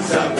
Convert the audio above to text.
Samsam.